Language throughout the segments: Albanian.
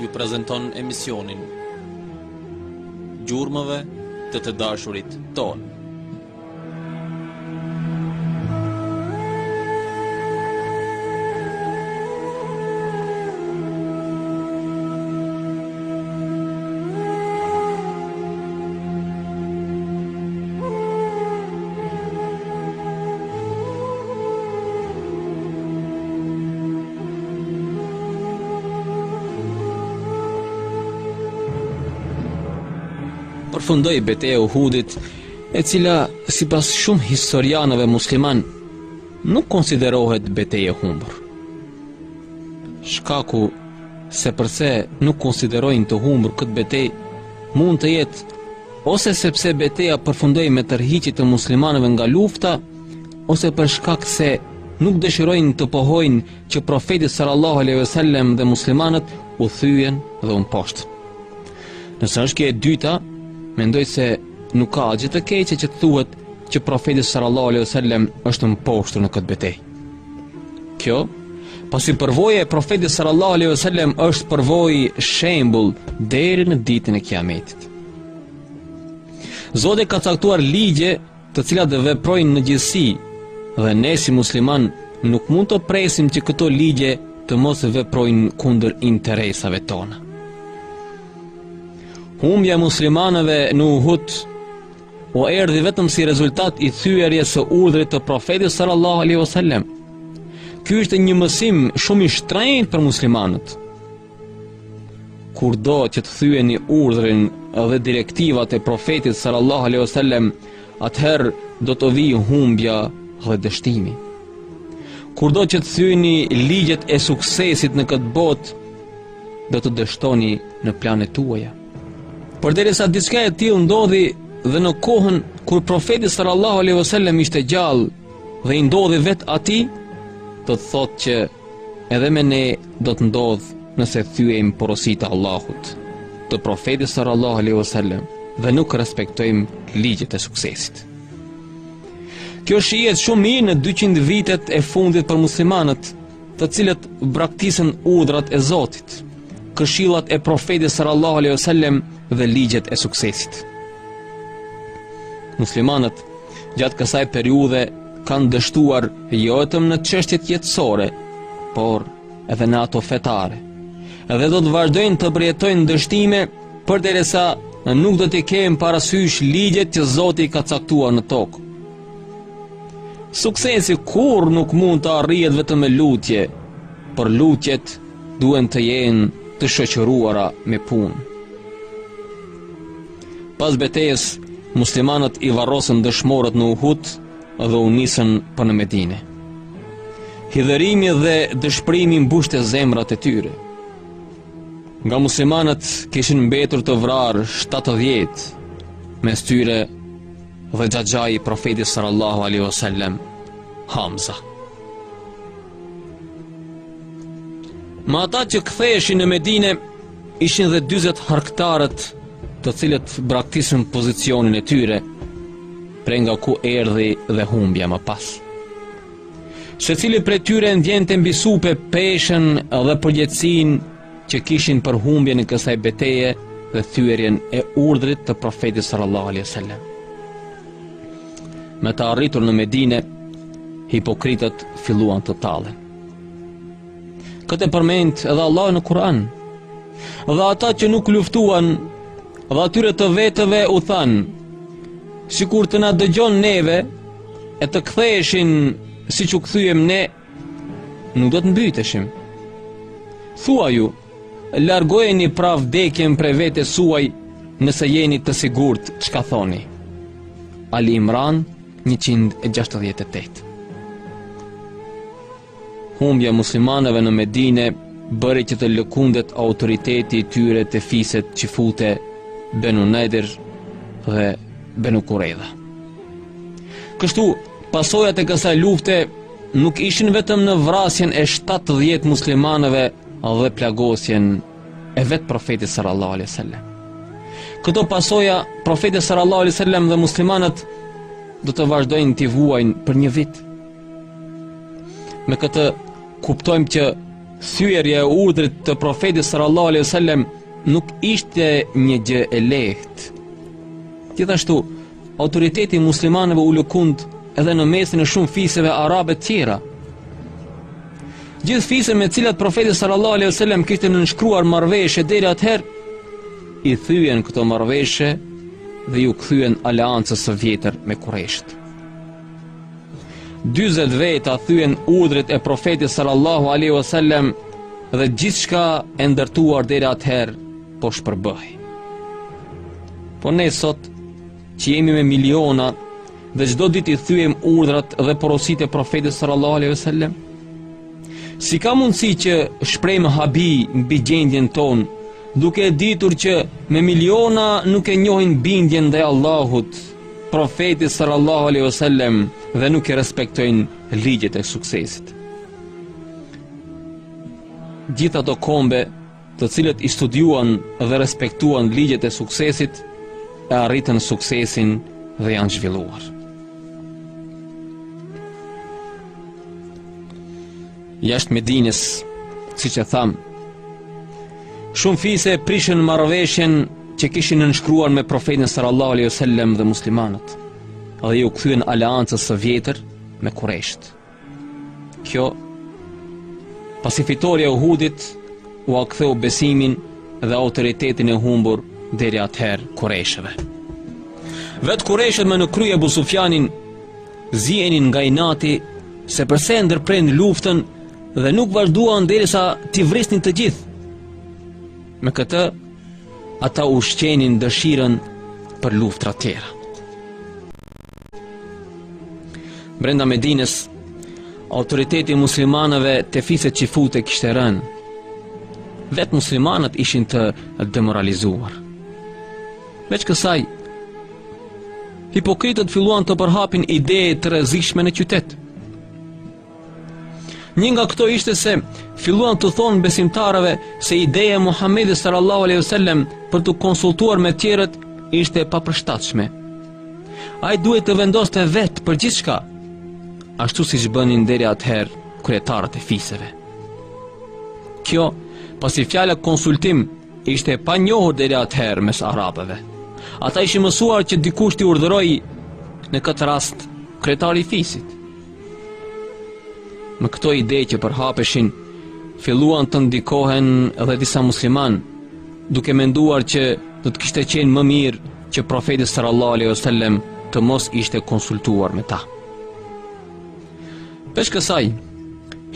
Ju prezenton emisionin Gjurmëve të të dashurit tonë. Përfundoi beteja e Uhudit, e cila sipas shumë historianëve muslimanë nuk konsiderohet betejë e humbur. Shkaku se përse nuk konsiderojnë të humbur këtë betejë mund të jetë ose sepse beteja përfundoi me tërheqje të muslimanëve nga lufta ose për shkak se nuk dëshirojnë të pohojnë që profeti sallallahu alejhi ve sellem dhe muslimanët u thyen dhe u mposhtën. Nëse është kjo e dyta, mendoj se nuk ka gjë të keqe që të thuhet që profeti sallallahu alejhi ve sellem është mposhtur në këtë betejë. Kjo pasi përvoja e profetit sallallahu alejhi ve sellem është përvojë shembull deri në ditën e Kiametit. Zoti ka caktuar ligje të cilat veprojnë në gjithësi dhe ne si muslimanë nuk mund të presim që këto ligje të mos veprojnë kundër interesave tona. Humbja e muslimanëve në Uhud u erdhi vetëm si rezultat i thyerjes së urdhrit të profetit sallallahu alaihi wasallam. Ky ishte një mësim shumë i shtrenjtë për muslimanët. Kurdo që të thyeni urdhrin dhe direktivat e profetit sallallahu alaihi wasallam, atëherë do të vijë humbja dhe dështimi. Kurdo që të thyeni ligjet e suksesit në këtë botë, do të dështoni në planet tuaja. Përderisa diçka e tillë ndodhi dhe në kohën kur profeti sallallahu alaihi wasallam ishte gjallë dhe i ndodhi vetë atij, do të thotë që edhe me ne do të ndodhë nëse thyejmë porositë e Allahut, të profetit sallallahu alaihi wasallam dhe nuk respektojmë ligjet e suksesit. Kjo shihet shumë mirë në 200 vitet e fundit për muslimanët, të cilët braktisën urdhrat e Zotit, këshillat e profetit sallallahu alaihi wasallam dhe ligjet e suksesit. Muslimanët gjatë kësaj periudhe kanë dështuar jo vetëm në çështjet jetësore, por edhe në ato fetare. Dhe do të vazhdojnë të përjetojnë dështime përderisa nuk do të kemë parasysh ligjet që Zoti i ka caktuar në tokë. Suksesi kurrë nuk mund të arrihet vetëm me lutje, por lutjet duhen të jenë të shoqëruara me punë. Pas betejës, muslimanët i varrosën dëshmorët në Uhud dhe u nisën për në Medinë. Hidhërimi dhe dëshpërimi mbushte zemrat e tyre. Nga muslimanët kishin mbetur të vrarë 70 mes tyre dhe xhaxhai i profetit sallallahu alaihi wasallam Hamza. Me ata që ktheheshin në Medinë Ishin dhe 40 harkëtarët të cilët braktisën pozicionin e tyre, prej nga ku erdhi dhe humbja më pas. Secili prej tyre ndjente mbi supe peshën dhe përgjegjësinë që kishin për humbjen e kësaj beteje dhe thyerjen e urdhrit të profetit sallallahu alaihi sallam. Me të arritur në Medine, hipokritët filluan të tallen. Këtë e përmend edhe Allahu në Kur'an. Dhe ata që nuk luftuan, dhe atyre të vetëve u thanë, sikur të na dëgjonin neve e të ktheheshin siç u kthyem ne, nuk do të mbyteshin. Thuaju, largojeni pra vdekjen prej vetes suaj nëse jeni të sigurt çka thoni. Ali Imran 168 Humbja e muslimanëve në Medine bëri që të lëkundet autoriteti i tyre te fiset çifute Benu Nadir dhe Benu Kurejdha. Kështu, pasojat e kësaj lufte nuk ishin vetëm në vrasjen e 70 muslimanëve dhe plagosjen e vetë profetit sallallahu alaihi wasallam. Këto pasoja profeti sallallahu alaihi wasallam dhe muslimanët do të vazhdojnë t'i vuajnë për një vit. Me këtë kuptojmë që thyerja e urdhrit të profetit sallallahu alaihi wasallam nuk ishte një gjë e lehtë. Gjithashtu, autoriteti i muslimanëve u lëkund edhe në mesin e shumë fiseve arabe të tjera. Gjithë fiset me të cilat profeti sallallahu alaihi wasallam kishte nënshkruar marrëveshje deri atëherë i thyen këto marrëveshje dhe iu kthyen aleancës së vjetër me kurejshët. 40 veta thyen urdhrit e profetit sallallahu alaihi wasallam dhe gjithçka e ndërtuar deri atëherë po shpërbëhej. Po ne sot që jemi me miliona dhe çdo ditë i thyejmë urdhrat dhe porositë e profetit sallallahu alaihi wasallam, si ka mundësi që shprehim habi mbi gjendjen tonë, duke e ditur që me miliona nuk e njohin bindjen ndaj Allahut, profetit sallallahu alaihi wasallam dhe nuk i respektojnë ligjet e suksesit. Gjithë ato kombe, të cilët i studiuan dhe respektuan ligjet e suksesit, e arritën suksesin dhe janë zhvilluar. Jashtë Medinës, siç e thamë, shumë fise e prishën marrëveshjen që kishin nënshkruar me profetin sallallahu alaihi wasallam dhe muslimanët dhe iu kthyen aleancës së vjetër me kureshët. Kjo pasi fitorja e Uhudit ua ktheu besimin dhe autoritetin e humbur deri atëherë kureshëve. Vetë kureshët me në krye Ebu Sufjanin Zienin nga inati se përse e ndërprenë luftën dhe nuk vazhduan derisa t'i vrisnin të gjithë. Me këtë ata ushqenin dëshirën për luftra të tjera. Brenda Medinës, autoriteti i muslimanëve te fiset çifute kishte rënë. Vetë muslimanët ishin të demoralizuar. Veç kësaj, hipokritët filluan të përhapin ide të rrezikshme në qytet. Një nga këto ishte se filluan t'u thonë besimtarëve se ideja e Muhamedit sallallahu alejhi wasallam për t'u konsultuar me tjerët ishte e papërshtatshme. Ai duhej të vendoste vetë për gjithçka, ashtu siç bënin deri atëherë kryetarët e fiseve. Kjo, pasi fjala konsultim Ishte e panjohur deri atëherë mes arabëve. Ata ishin mësuar që dikush t'i urdhërojë në këtë rast kryetari i fisit. Me këto ide që përhapeshin filluan të ndikohen edhe disa muslimanë, duke menduar që do të kishte qenë më mirë që profeti sallallahu alejhi wasallam të mos ishte konsultuar me ta. Veç kësaj,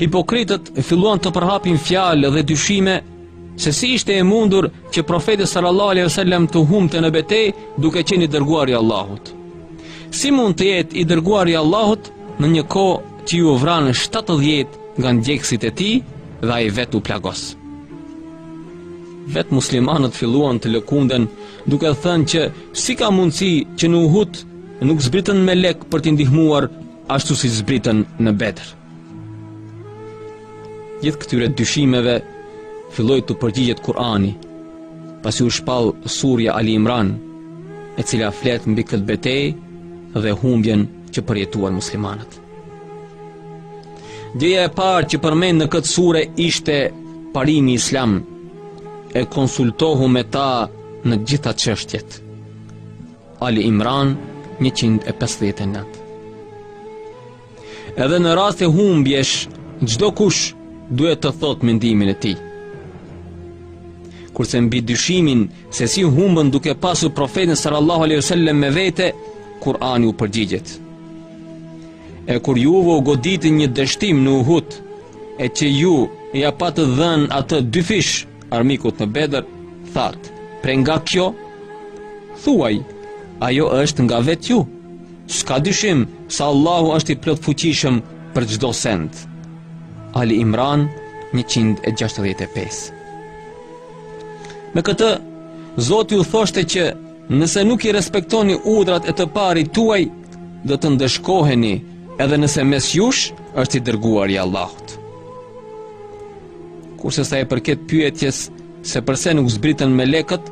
hipokritët filluan të përhapin fjalë dhe dyshime Se si ishte e mundur që profeti sallallahu alejhi ue sellem të humbte në betejë duke qenë i dërguar i Allahut? Si mund të jetë i dërguar i Allahut në një kohë që iu vranë 70 nga ndjekësit e tij dhe ai vetë u plagos? Vetë muslimanët filluan të lëkunden duke thënë që si ka mundësi që në Uhud nuk zbritën melekë për t'i ndihmuar ashtu siç zbritën në Bedr. Gjithë këtyre dyshimeve filloi t'u përgjigjet Kur'ani, pasi u shpall surja Ali Imran, e cila flet mbi këtë betejë dhe humbjen që përjetuan muslimanët. Gjëja e parë që përmend në këtë sure ishte parimi islam e konsultohu me ta në gjitha çështjet. Ali Imran 159 Edhe në raste humbjesh, çdokush duhet të thotë mendimin e tij. Kurse mbi dyshimin se si humbën duke pasur profetin sallallahu alaihi wasallam me vete, Kur'ani u përgjigjet. E kur juve u goditi një dështim në Uhud, e që ju ia patë dhënë atë dyfish armikut në Bedër, thatë, prej nga kjo, thuaj, ajo është nga vetë ju, S'ka dyshim se Allahu është i plotfuqishëm për çdo send. Ali Imran 165. Me këtë Zoti u thoshte që nëse nuk i respektoni urdhrat e të parit tuaj, do të ndëshkoheni edhe nëse mes jush është i dërguar i Allahut. Kurse sa i përket pyetjes se përse nuk zbritën melekët,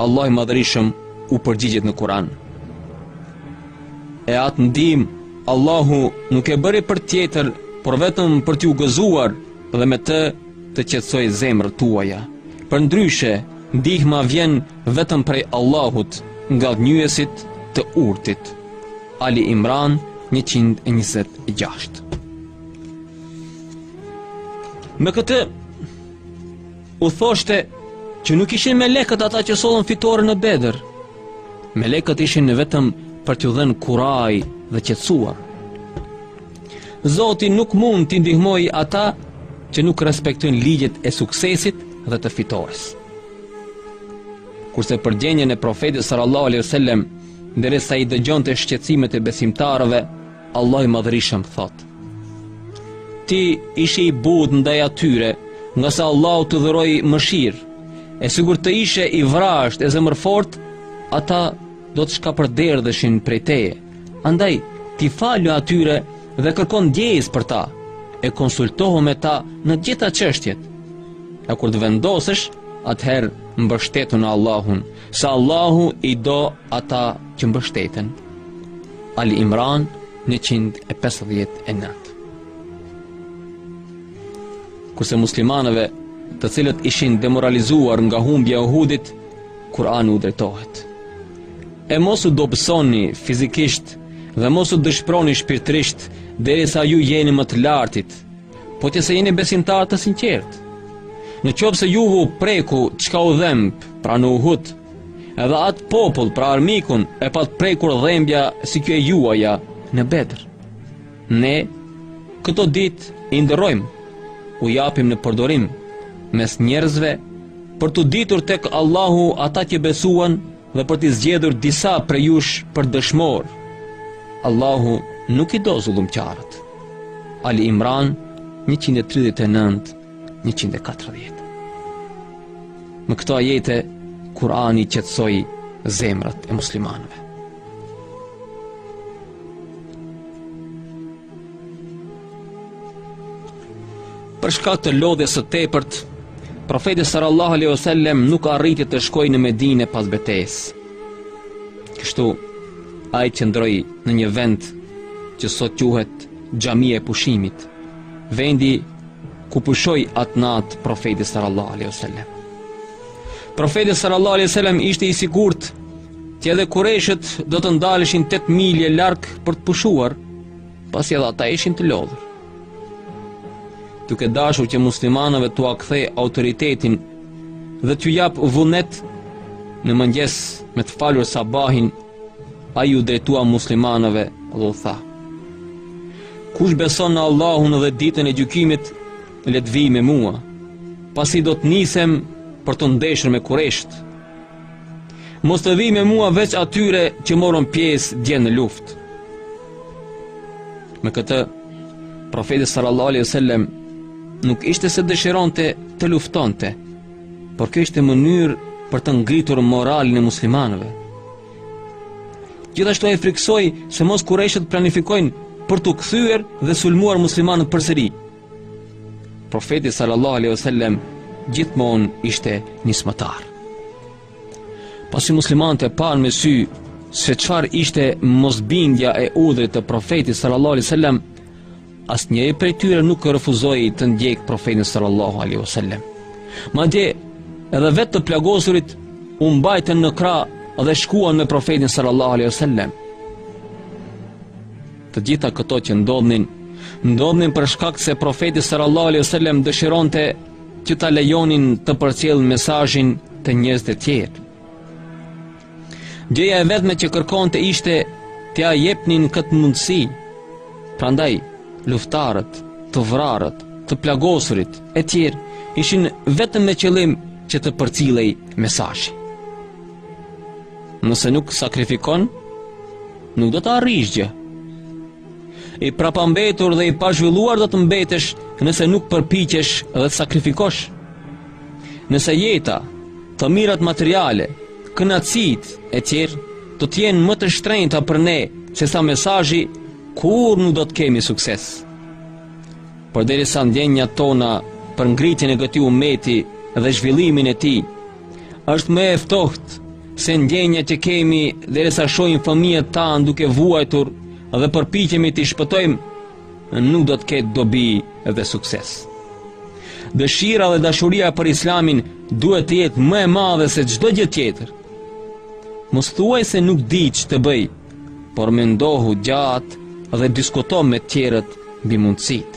Allahu i madhërishëm u përgjigjet në Kur'an. E atë ndihmë, Allahu nuk e bëri për tjetër, por vetëm për t'ju gëzuar dhe me të të qetësojë zemrat tuaja. Përndryshe, ndihma vjen vetëm prej Allahut ngadhënjyesit të urtit. Ali Imran 126 Me këtë U thoshte që nuk ishin melekët ata që sollën fitoren në Bedër. Melekët ishin vetëm për t'u dhënë kurajë dhe qetësuar. Zoti nuk mund t'i ndihmojë ata që nuk respektojnë ligjet e suksesit dhe të fitores. Kurse për gjendjen e profetit sallallahu alaihi wasallam, derisa i dëgjonte shqetësimet e besimtarëve, Allahu i madhërishëm thotë Ti ishe i butë ndaj atyre Ngase Allahu të dhuroi mëshirë E sikur të ishe i vrazhdë e zemërfortë Ata do të shkapërderdheshin prej teje Andaj ti falu atyre dhe kërko ndjesë për ta E konsultohu me ta në të gjitha çështjet E kur të vendosësh, atëherë mbështetu në Allahun Se Allahu i do ata që mbështeten Ali Imran 159 Kurse muslimanëve të cilët ishin demoralizuar nga humbja e Uhudit, Kurani u drejtohet. E mos u dobësoni fizikisht dhe mos u dëshpëroni shpirtërisht derisa ju jeni më të lartit, Po që se jeni besimtarë të sinqertë. Në qoftë se ju u preku çka u dhemb, pra në Uhud, edhe atë popull, pra armikun, e pat prekur dhembja si kjo e juaja në Bedër. Ne, këto ditë, i ndërrojmë, u japim në përdorim, mes njerëzve, për t'u ditur tek Allahu ata që besuan dhe për të zgjedhur disa prej jush për dëshmorë. Allahu nuk i do zullumqarët. Ali Imran 139-140 Me këto ajete, Kurani qetësoi zemrat e muslimanëve. Për shkak të lodhjes së tepërt, profeti sallallahu alejhi wasallam nuk arriti të shkojë në Medinë pas betejës. Kështu, ai qëndroi në një vend që sot quhet xhamia e pushimit, vendi ku pushoi atë natë profeti sallallahu alejhi wasallam. Profeti sallallahu alejhi wasallam ishte i sigurt që edhe kurejshët do të ndaleshin 8 milje larg për të pushuar, pasi edhe ata ishin të lodhur. duke dashur që muslimanëve t'ua kthejë autoritetin dhe t'ju japë vullnet në mëngjes me të falur sabahin ai iu drejtua muslimanëve dhe u tha kush beson në Allahun dhe ditën e gjykimit le të vijë me mua pasi do të nisem për t'u ndeshur me kurejshët mos të vijë me mua veç atyre që morën pjesë dje në luftë Me këtë Profeti sallallahu alaihi wasallam nuk ishte se dëshironte të luftonte, por kjo ishte mënyrë për të ngritur moralin e muslimanëve. Gjithashtu ai frikësoi se mos kurejshët planifikojnë për t'u kthyer dhe sulmuar muslimanët përsëri. Profeti sallallahu alaihi wasallam gjithmonë ishte nismëtar. Pasi muslimanët e panë me sy se çfarë ishte mosbindja e urdhrit të profetit sallallahu alaihi wasallam, asnjëri prej tyre nuk refuzoi të ndjekë profetin sallallahu alaihi wasallam. Madje edhe vetë të plagosurit u mbajtën në krah dhe shkuan me profetin sallallahu alaihi wasallam. Të gjitha këto që ndodhnin, ndodhnin për shkak se profeti sallallahu alaihi wasallam dëshironte që ta lejonin të përcjellë mesazhin te njerëzit e tjerë. Gjëja e vetme që kërkonte ishte t'ia jepnin këtë mundësi. Prandaj, luftarët, të vrarët, të plagosurit, e tjerë, ishin vetëm me qëllim që të përcillej mesazhi. Nëse nuk sakrifikon, nuk do të arrish gjë. I prapambetur dhe i pazhvilluar do të mbetesh nëse nuk përpiqesh dhe të sakrifikosh. Nëse jeta, të mirat materiale, kënaqësitë e tjerë do të jenë më të shtrenjta për ne sesa mesazhi kurrë nuk do të kemi sukses. Por derisa ndjenjat tona për ngritjen e këtij umeti dhe zhvillimin e tij Është më e ftohtë se ndjenja që kemi derisa shohim fëmijët tanë duke vuajtur dhe përpiqemi t'i shpëtojmë nuk do të ketë dobi dhe sukses. Dëshira dhe dashuria për islamin duhet të jetë më e madhe se çdo gjë tjetër. Mos thuaj se nuk di ç'të bëj, por mendohu gjatë dhe diskuto me të tjerët mbi mundësitë.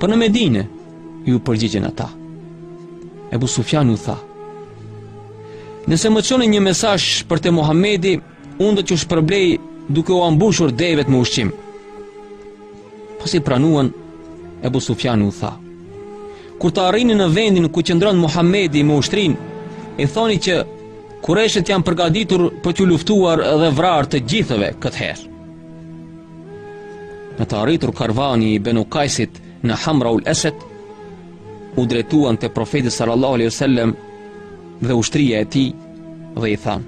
Për në Medine, iu përgjigjen ata. Ebu Sufjani u tha, Nëse më çoni një mesazh për te Muhammedi, unë do t'ju shpërblej duke ua mbushur devetë me ushqim. Pasi pranuan, Ebu Sufjani u tha, Kur të arrini në vendin ku qëndron Muhammedi me ushtrinë, i thoni që kurejshët janë përgaditur për t'ju luftuar dhe vrarë të gjithëve këtë herë. Me të arritur karvani i Benu Kajsit në Hamra ul Esed, u drejtuan te profeti sallallahu alaihi wasallam dhe ushtria e tij dhe i thanë: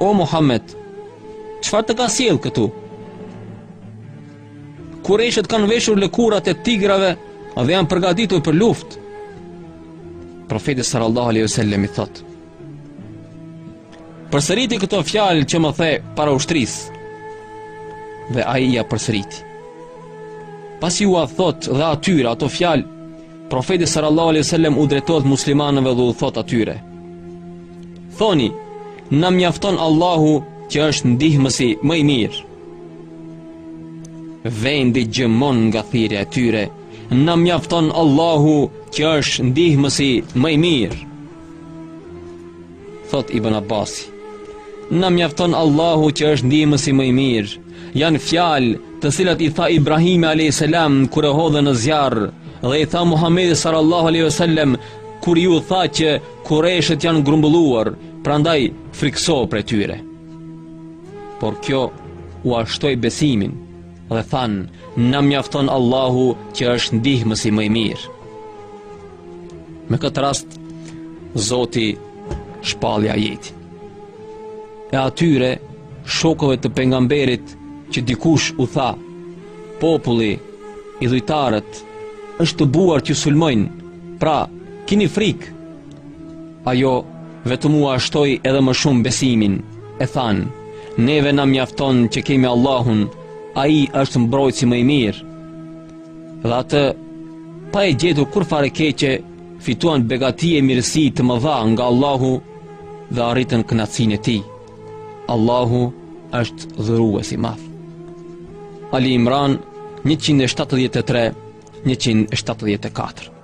O Muhammed, çfarë të ka sjellë këtu? Kurejshët kanë veshur lëkurat e tigrave dhe janë përgatitur për luftë. Profeti sallallahu alaihi wasallam i thotë: Përsëriti këto fjalë që më the para ushtrisë. Dhe ai ia përsëriti. Pasi ua thotë dhe atyre ato fjalë, profeti sallallahu alaihi wasallam u drejtohet muslimanëve dhe u thotë atyre: Thoni, na mjafton Allahu që është ndihmësi më i mirë. Vendi gjëmon nga thirrja e tyre, na mjafton Allahu që është ndihmësi më i mirë. Thotë Ibn Abbasi, Na mjafton Allahu që është ndihmësi më i mirë. Janë fjalë të cilat i tha Ibrahimi alayhis salam kur e hodhën në zjarr dhe i tha Muhamedi sallallahu alaihi wasallam kur iu tha që kureshët janë grumbulluar, prandaj frikësohu prej tyre. Por kjo ua shtoi besimin dhe thanë, na mjafton Allahu që është ndihmësi më i mirë. Me këtë rast, Zoti shpalli ajetin. E atyre, shokëve të pejgamberit që dikush u tha, populli, idhujtarët, është tubuar t'ju sulmojnë, pra, kini frikë. Ajo, vetëm ua shtoi edhe më shumë besimin, e thanë, neve na mjafton që kemi Allahun, ai është mbrojtësi më i mirë, Dhe ata, pa i gjetur kurrfarë e keqe, fituan begati e mirësi të mëdha nga Allahu dhe arritën kënaqësinë e tij. Allahu është dhuruës i madh. Ali Imran 173-174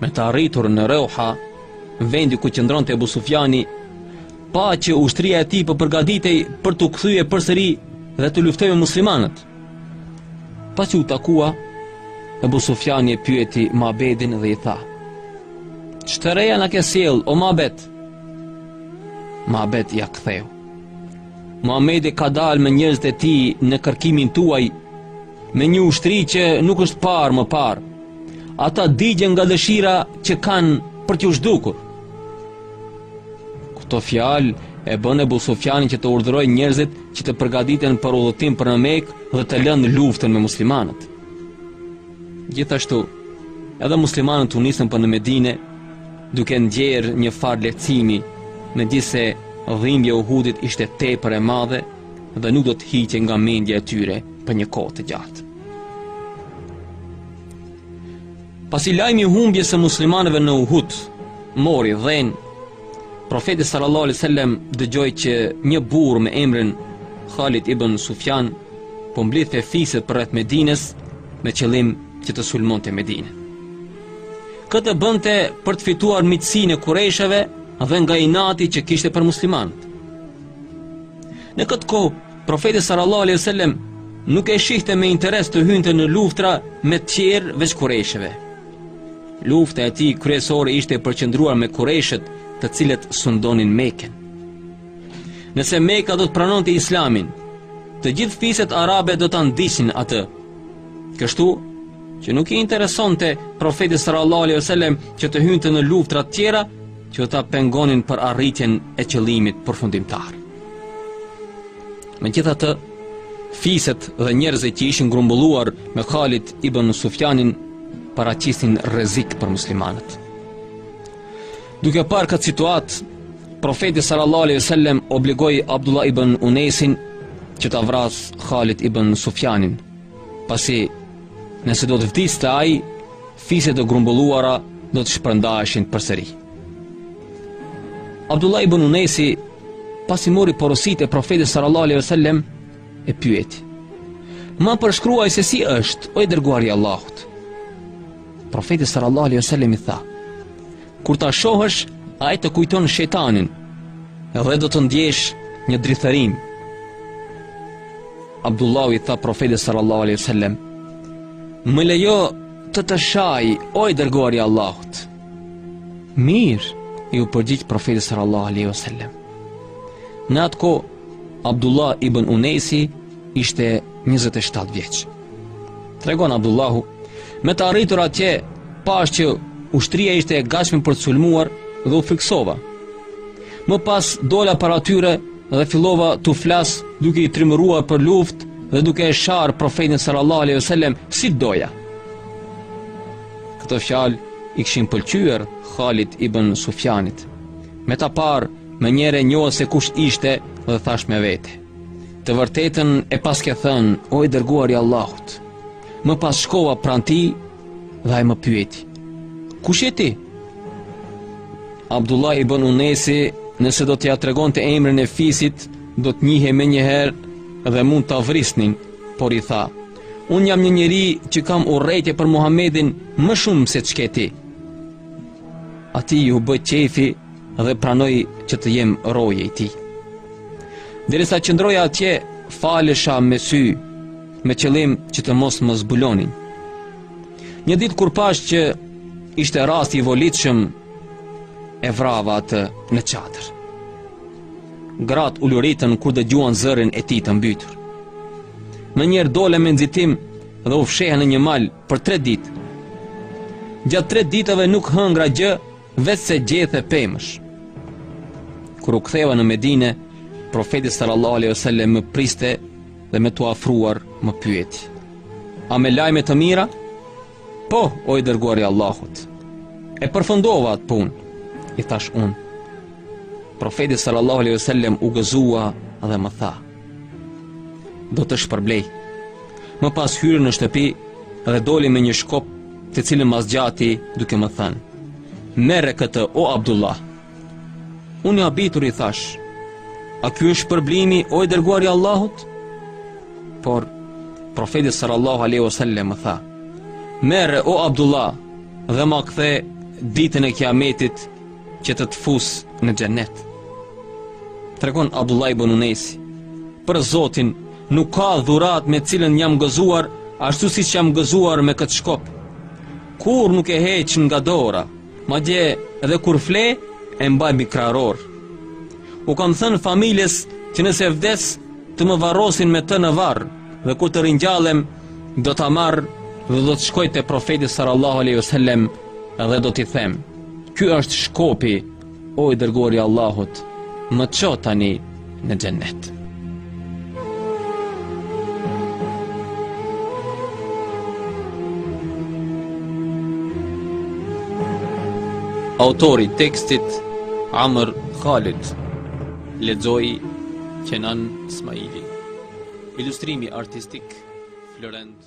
Me të arritur në Rauha, vendi ku qëndronte Ebu Sufjani, pa që ushtria e tij po përgatitej për t'u kthyer përsëri dhe të luftojë me muslimanët. Pasi u takua, Ebu Sufjani e pyeti Mabedin dhe i tha, ç'të reja na ke sjellë, o Mabed? Mabed ia ktheu. Muhamedi ka dalë me njerëzit e tij në kërkimin tuaj me një ushtri që nuk është parë më parë. Ata digjen nga dëshira që kanë për t'ju zhdukur. Këto fjalë e bënë Ebu Sufjanin që të urdhërojë njerëzit që të përgatiten për udhëtim për në Mekë dhe të lënë luftën me muslimanët. Gjithashtu, edhe muslimanët u nisën për në Medine, duke ndjerë një farë lehtësimi, megjithëse dhimbja e Uhudit ishte tepër e madhe. dhe nuk do të hiqej nga mendja e tyre për një kohë të gjatë. Pasi lajmi i humbjes së muslimanëve në Uhud mori dhenë, profeti sallallahu alaihi wasallam dëgjoi që një burrë me emrin Khalid ibn Sufjan po mblidhte fiset përreth Medinës me qëllim që të sulmonte Medinën. Këtë bënte për të fituar miqësinë e kurëshëve dhe nga inati që kishte për muslimanët. Në këtë kohë, profeti sallallahu alaihi wasallam nuk e shihte me interes të hynte në luftra me tjerë veç kureshëve. Lufta e tij kryesore ishte e përqendruar me kureshët, të cilët sundonin Mekën. Nëse Meka do të pranonte Islamin, të gjithë fiset arabe do ta ndiqnin atë. Kështu që nuk i interesonte profetit sallallahu alaihi wasallam që të hynte në luftra të tjera, që do ta pengonin për arritjen e qëllimit përfundimtar. Megjithatë, fiset dhe njerëzit që ishin grumbulluar me Khalid ibn Sufjanin paraqisnin rrezik për muslimanët. Duke parë këtë situatë, profeti sallallahu alejhi ue sellem obligoi Abdullah ibn Unesin që ta vrasë Khalid ibn Sufjanin, pasi nëse do të vdiste ai, Fiset e grumbulluara do të shpërndaheshin përsëri. Abdullah ibn Unesi pasi mori porosinë e profetit sallallahu alejhi ue sellem e pyet. Ma përshkruaj se si është, o i dërguari i Allahut. Profeti sallallahu alejhi ue sellem i tha: Kur ta shohësh, ai të kujton shejtanin dhe do të ndjesh një drithërim. Abdullahu i tha profetit sallallahu alaihi wasallam: "Më lejo të të shaj, o i dërguari i Allahut." Mirë, iu përgjigj profeti sallallahu alaihi wasallam. Në atë kohë Abdullah ibn Unesi ishte 27 vjeç. Tregon Abdullahu, me të arritur atje, pashë që ushtria ishte e gatshme për të sulmuar dhe u frikësova. Më pas dola para tyre dhe fillova t'u flas duke i trimëruar për luftë dhe duke e sharë profetin sallallahu alaihi wasallam si doja. Këto fjalë i kishin pëlqyer Khalid ibn Sufjanit. Me ta parë, menjëherë e njoha se kush ishte dhe thashë me vete. Të vërtetën e paske thënë, o i dërguari i Allahut. Më pas shkova pranë tij dhe ai më pyeti. Kush je ti? Abdullah ibn Unesi, nëse do t'ia tregonte emrin e fisit, do të njihej menjëherë dhe mund ta vrisnin, por i tha: Unë jam një njeri që kam urrejtje për Muhamedin më shumë se ç'ke ti. Atij iu bë qejfi dhe pranoi që të jem roje i tij. Derisa qëndroja atje, falesha me sy, me qëllim që të mos më zbulonin. Një ditë kur pashë që ishte rast i volitshëm, e vrava atë në çadër. Gratë uluritën kur dëgjuan zërin e tij të mbytur. Menjëherë dola me nxitim dhe u fsheha në një mal për tre ditë. Gjatë tre ditëve nuk hëngra gjë, veçse gjethe pemësh. Kur u ktheva në Medine, profeti sallallahu alejhi wasallam më priste dhe me t'u afruar më pyeti: "A me lajme të mira?" "Po, o i dërguari i Allahut." E përfundova atë punë, i thashë unë. Profeti sallallahu alejhi wasallam u gëzua dhe më tha: Do të të shpërblej. Më pas hyri në shtëpi dhe doli me një shkop të cilën ma zgjati duke më thënë. Merre këtë o Abdullah. Unë i habitur i thashë, a ky është shpërblimi o i dërguari i Allahut? Por, profeti sallallahu alejhi wasallam më tha, Merre o Abdullah dhe ma kthe ditën e kiametit që të të fus në xhenet. Tregon Abdullah ibn Unesi, për Zotin nuk ka dhuratë me të cilën jam gëzuar ashtu siç jam gëzuar me këtë shkop. Kurrë nuk e heq nga dora, madje edhe kur fle e mbaj mbi kraharor. U kam thënë familjes që nëse vdes të më varrosin me të në varr dhe kur të ringjallem do ta marr dhe do të shkoj te profeti sallallahu alaihi wasallam dhe do t'i them. Ky është shkopi, o i dërguari i Allahut, më ço tani në xhennet. Autor i tekstit Amr Khalid Lexoi Kenan Ismaili Ilustrimi artistik Florent